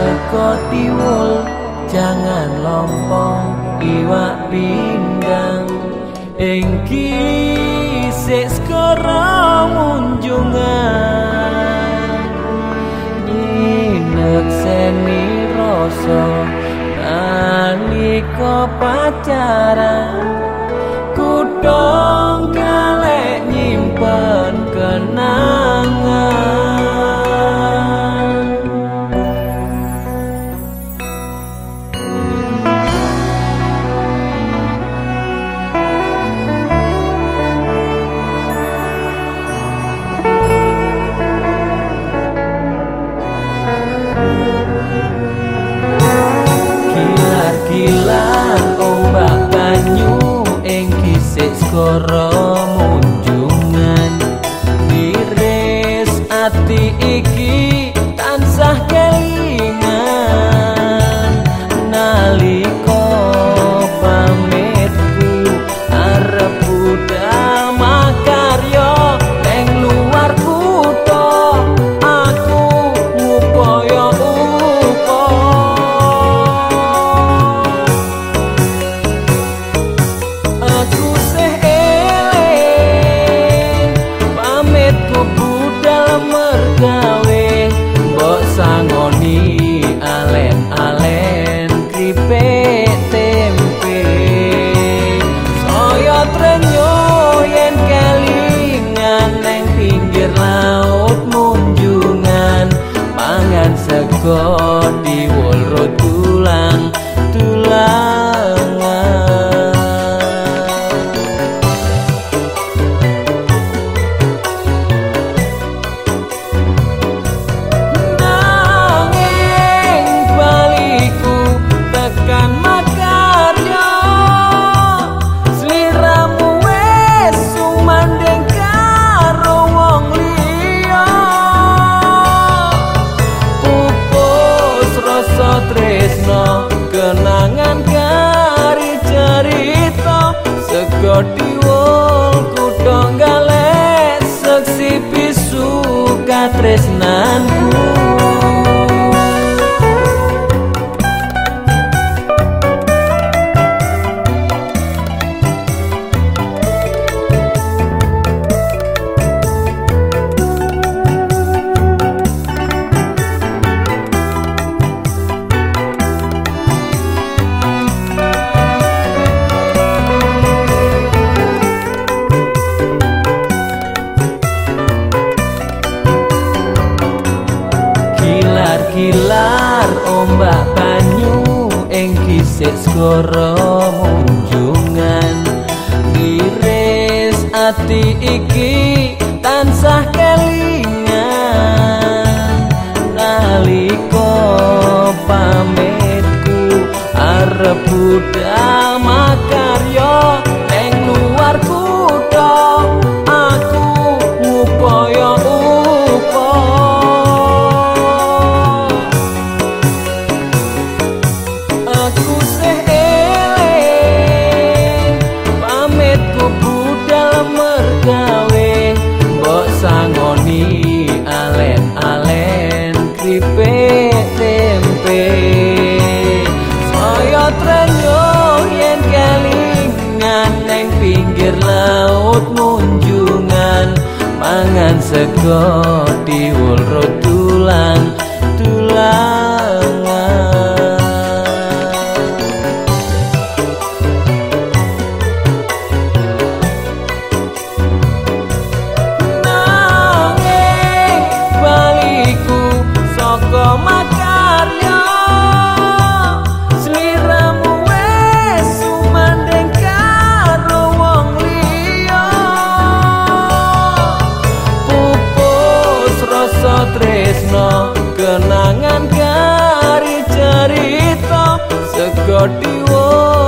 Sekotiol jangan lompong iwak pinggang Engki sik Negoromu lugar. dengan isik skoro munjungan. Iris ati iki tansah kelingan. Naliko pamitku arep budak trenyo yen kelingan neng pinggir laut munjungan mangan sego diwa tresno kenangan kari cerita segodiwo